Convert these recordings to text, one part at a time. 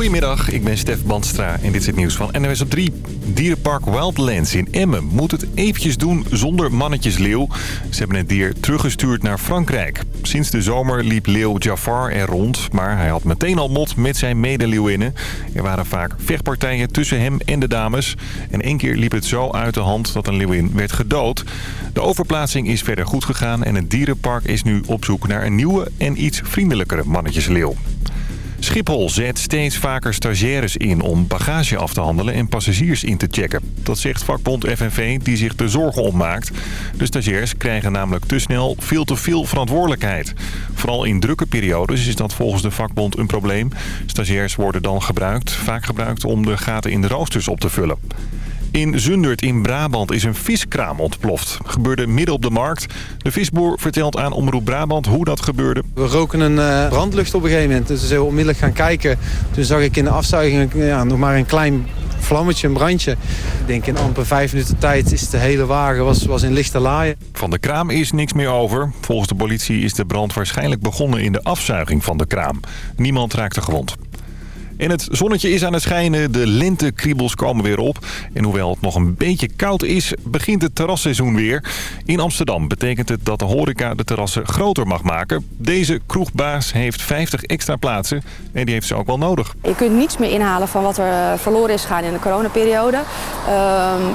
Goedemiddag, ik ben Stef Bandstra en dit is het nieuws van NWS op 3. Dierenpark Wildlands in Emmen moet het eventjes doen zonder mannetjesleeuw. Ze hebben het dier teruggestuurd naar Frankrijk. Sinds de zomer liep leeuw Jafar er rond, maar hij had meteen al mot met zijn medeleeuwinnen. Er waren vaak vechtpartijen tussen hem en de dames. En één keer liep het zo uit de hand dat een leeuwin werd gedood. De overplaatsing is verder goed gegaan en het dierenpark is nu op zoek naar een nieuwe en iets vriendelijkere mannetjesleeuw. Schiphol zet steeds vaker stagiaires in om bagage af te handelen en passagiers in te checken. Dat zegt vakbond FNV die zich er zorgen om maakt. De stagiairs krijgen namelijk te snel veel te veel verantwoordelijkheid. Vooral in drukke periodes is dat volgens de vakbond een probleem. Stagiairs worden dan gebruikt, vaak gebruikt om de gaten in de roosters op te vullen. In Zundert in Brabant is een viskraam ontploft. Gebeurde midden op de markt. De visboer vertelt aan Omroep Brabant hoe dat gebeurde. We roken een uh, brandlucht op een gegeven moment. Dus we zijn onmiddellijk gaan kijken. Toen zag ik in de afzuiging ja, nog maar een klein vlammetje, een brandje. Ik denk in amper vijf minuten tijd is de hele wagen was, was in lichte laaien. Van de kraam is niks meer over. Volgens de politie is de brand waarschijnlijk begonnen in de afzuiging van de kraam. Niemand raakte gewond. En het zonnetje is aan het schijnen, de lentekriebels komen weer op. En hoewel het nog een beetje koud is, begint het terrasseizoen weer. In Amsterdam betekent het dat de horeca de terrassen groter mag maken. Deze kroegbaas heeft 50 extra plaatsen en die heeft ze ook wel nodig. Je kunt niets meer inhalen van wat er eh, verloren is gegaan in de coronaperiode. Uh,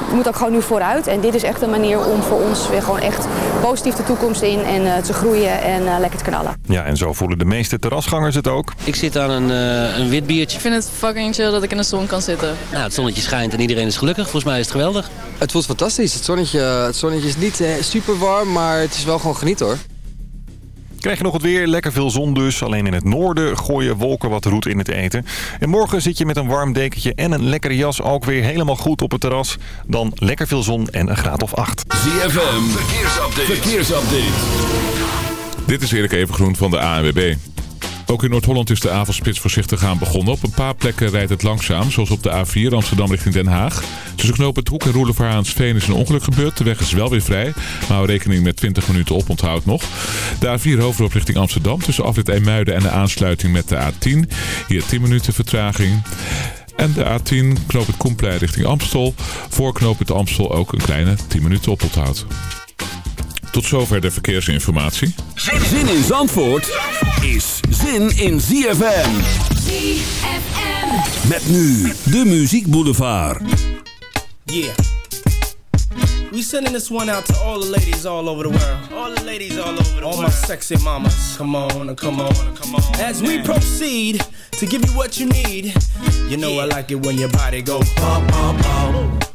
je moet ook gewoon nu vooruit. En dit is echt een manier om voor ons weer gewoon echt positief de toekomst in en uh, te groeien en uh, lekker te knallen. Ja, en zo voelen de meeste terrasgangers het ook. Ik zit aan een, een wit biertje ik vind het fucking chill dat ik in de zon kan zitten. Nou, het zonnetje schijnt en iedereen is gelukkig. Volgens mij is het geweldig. Het voelt fantastisch. Het zonnetje, het zonnetje is niet super warm, maar het is wel gewoon genieten hoor. Krijg je nog het weer, lekker veel zon dus. Alleen in het noorden gooien wolken wat roet in het eten. En morgen zit je met een warm dekentje en een lekkere jas ook weer helemaal goed op het terras. Dan lekker veel zon en een graad of acht. ZFM, verkeersupdate. verkeersupdate. Dit is Erik Evengroen van de ANWB. Ook in Noord-Holland is de avondspits voorzichtig aan begonnen. Op een paar plekken rijdt het langzaam, zoals op de A4 Amsterdam richting Den Haag. Tussen knopen het Hoek en Roelevaar is een ongeluk gebeurd. De weg is wel weer vrij, maar hou rekening met 20 minuten op onthoud nog. De A4 hoofdop richting Amsterdam tussen afrit Eemuiden en de aansluiting met de A10. Hier 10 minuten vertraging. En de A10 knoop het Koenplein richting Amstel. Voor knoop het Amstel ook een kleine 10 minuten op onthoud. Tot zover de verkeersinformatie. Zin in Zandvoort is zin in ZFM. ZFM. Met nu de Muziek Boulevard. Yeah. We sending this one out to all the ladies all over the world. All the ladies all over the all world. All my sexy mamas. Come on, come on, come on. As we proceed to give you what you need. You know I like it when your body goes bum, bum, bum.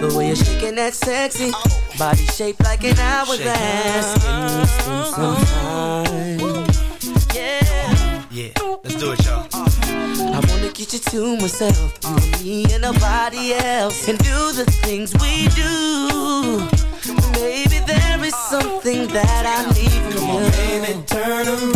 The way you're shaking that sexy body shaped like an hourglass. Can spend some time? Yeah. Yeah, let's do it, y'all. I wanna get you to myself, you and me and nobody else, and do the things we do. Baby, there is something that I need from you. Come on, baby, turn around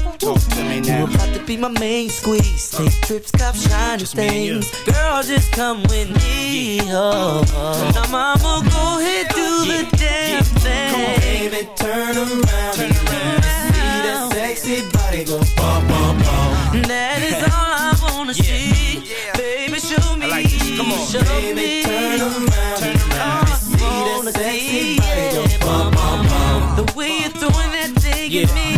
Talk to me now. about to be my main squeeze. Take trips, cop shiny Just me and you. things. Girl, just come with me. Oh, oh. Now, mama, go ahead, do Yeah, the damn yeah. thing. Come on, baby, turn around. Turn around. See that sexy body go bum, bum, bum. That is all I wanna Yeah. see. Yeah. Baby, show me. I like this Come on. Show me. Turn around. Turn around. See that sexy body go bum, bum, bum. The way you're throwing that thing Yeah, at me.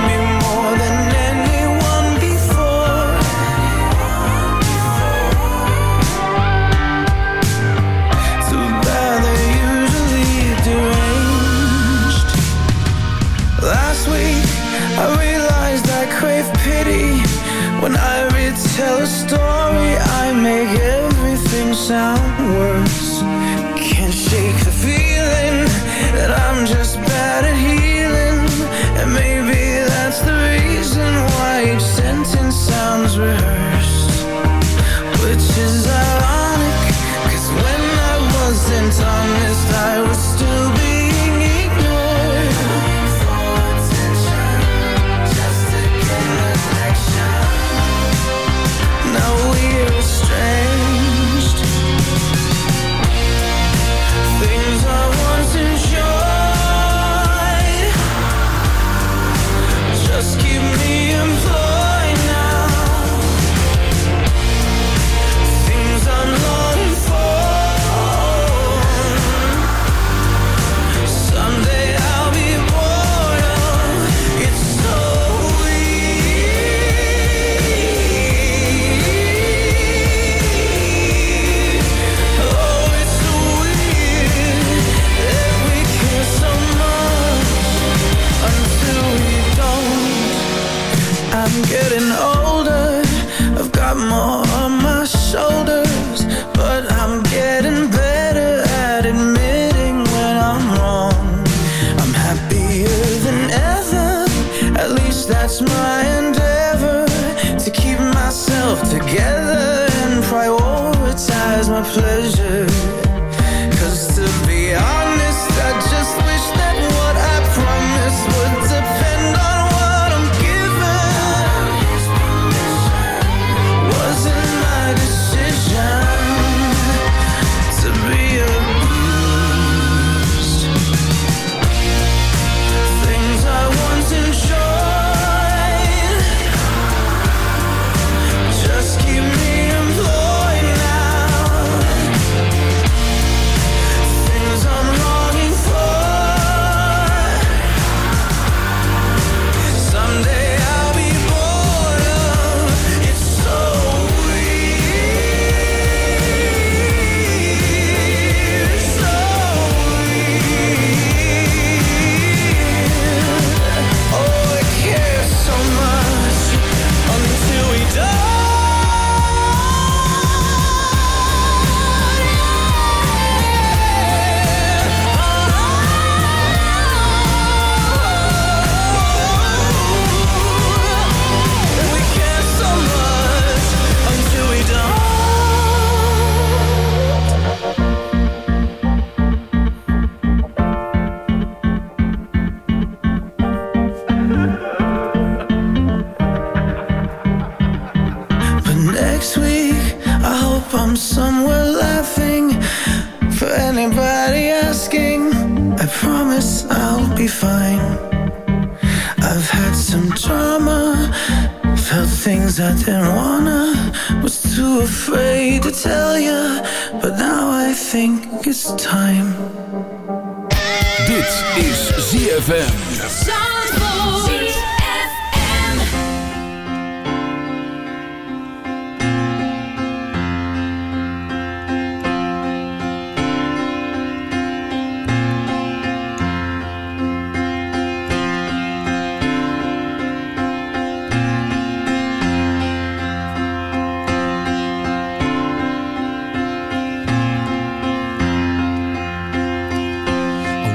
sound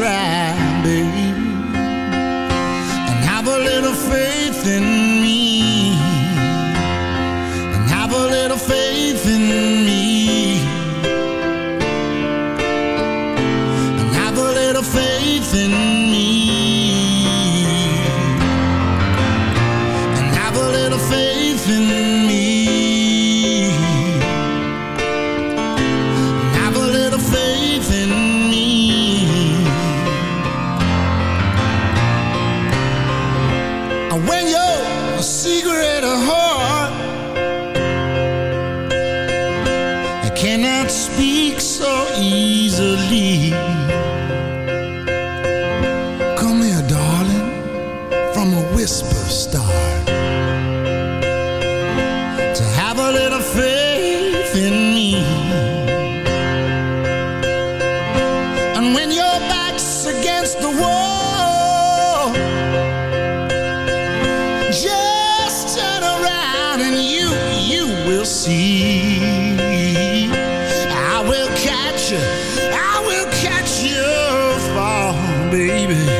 try, baby, and have a little faith in me, you, I will catch you fall, baby.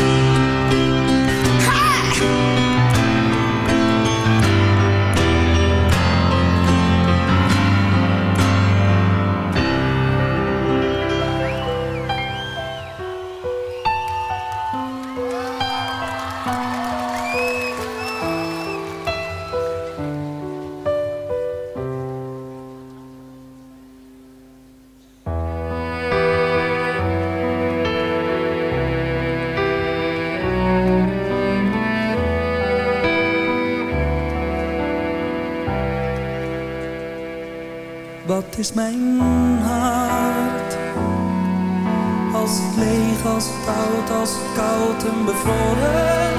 Wat is mijn hart. Als het leeg, als het oud, als het koud en bevroren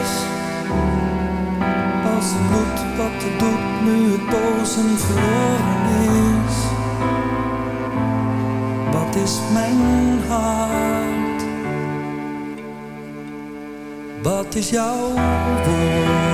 is. Als het bloed wat het doet nu het boze verloren is. Wat is mijn hart? Wat is jouw woord?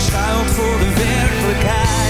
verschuilt voor de werkelijkheid.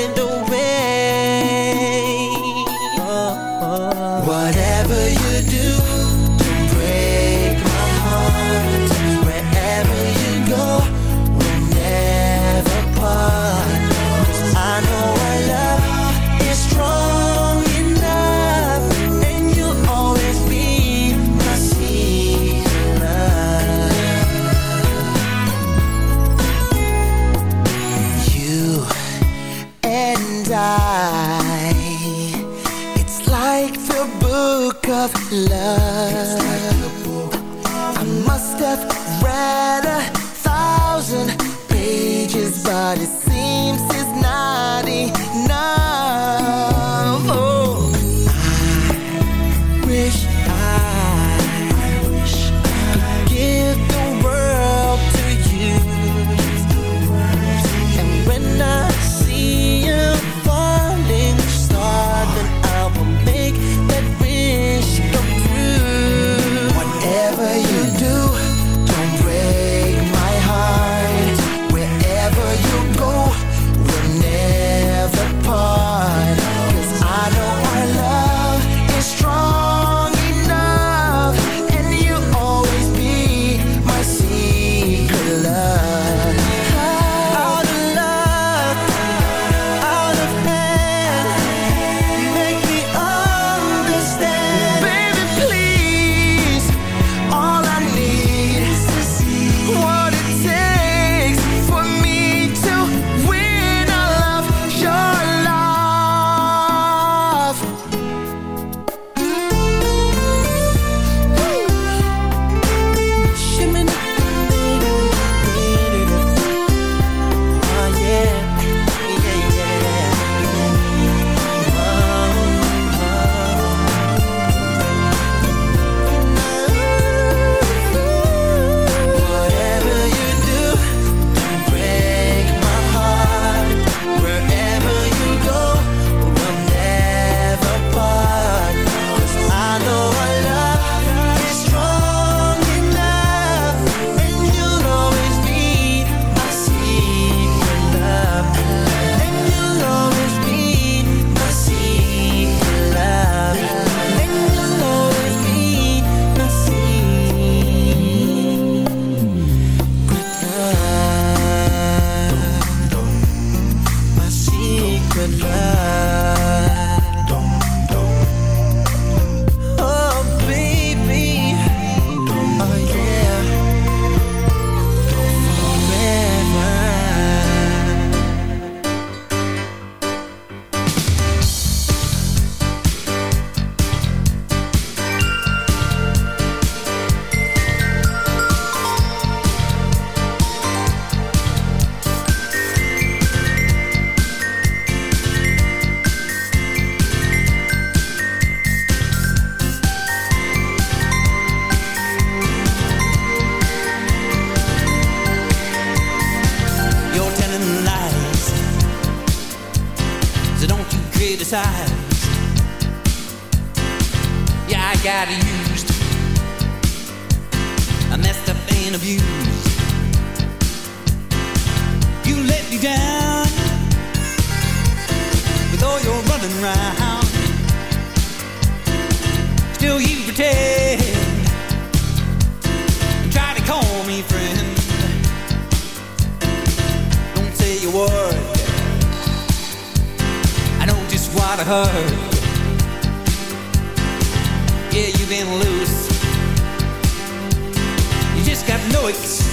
criticized. Yeah, I got used. I messed up and abused. You let me down with all your running around. Still you pretend. hurt. Yeah, you've been loose. You just got no excuse.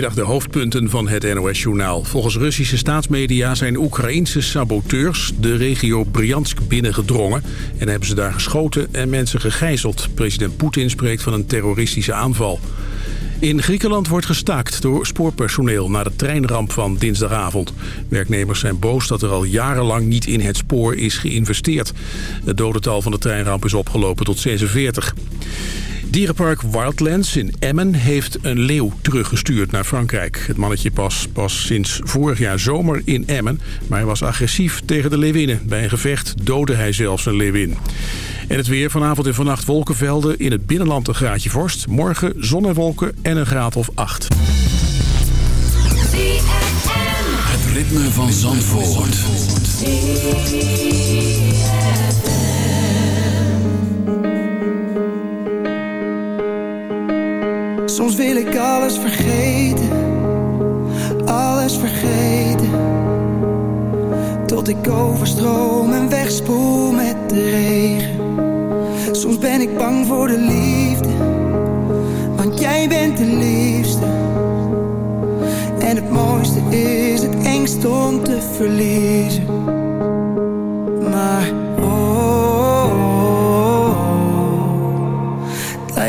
De hoofdpunten van het NOS-journaal. Volgens Russische staatsmedia zijn Oekraïense saboteurs de regio Bryansk binnengedrongen... en hebben ze daar geschoten en mensen gegijzeld. President Poetin spreekt van een terroristische aanval. In Griekenland wordt gestaakt door spoorpersoneel na de treinramp van dinsdagavond. Werknemers zijn boos dat er al jarenlang niet in het spoor is geïnvesteerd. Het dodental van de treinramp is opgelopen tot 46. Dierenpark Wildlands in Emmen heeft een leeuw teruggestuurd naar Frankrijk. Het mannetje pas, pas sinds vorig jaar zomer in Emmen, maar hij was agressief tegen de leeuwinnen. Bij een gevecht doodde hij zelfs een leeuwin. En het weer vanavond en vannacht wolkenvelden. In het binnenland een graadje vorst. Morgen zon en en een graad of acht. Het ritme van Zandvoort. Soms wil ik alles vergeten, alles vergeten. Tot ik overstroom en wegspoel met de regen. Soms ben ik bang voor de liefde, want jij bent de liefste. En het mooiste is het engst om te verliezen. Maar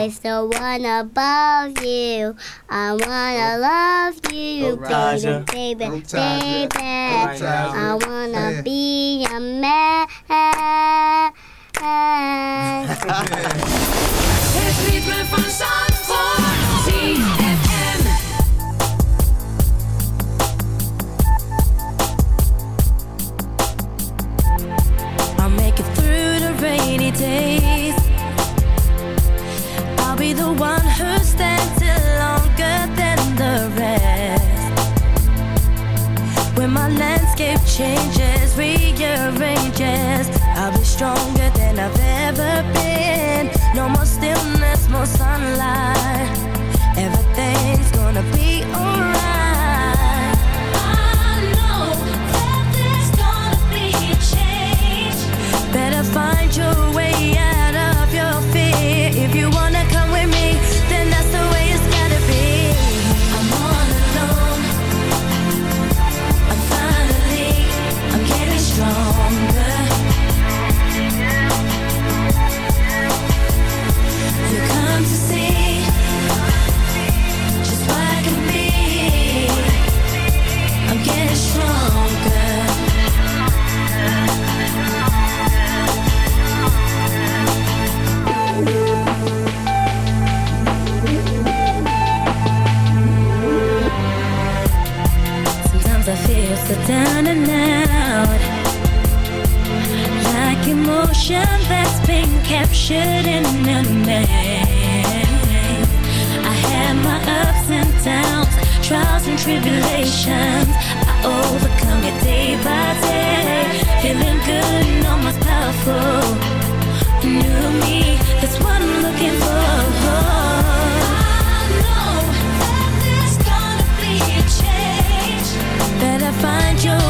Place the one above you. I wanna oh. love you, Raja. baby, baby, Raja. baby. Oh, Raja. I wanna be a man. Het ritme van Zandvoort. ZFM. I'll make it through the rainy days. Be the one who stands in longer than the rest. When my landscape changes, rearranges, I'll be stronger than I've ever been. No more stillness, more sunlight. Everything's gonna be alright. I had my ups and downs, trials and tribulations. I overcome it day by day. Feeling good and almost powerful. Me, that's what I'm looking for. I know that there's gonna be a change. Better find your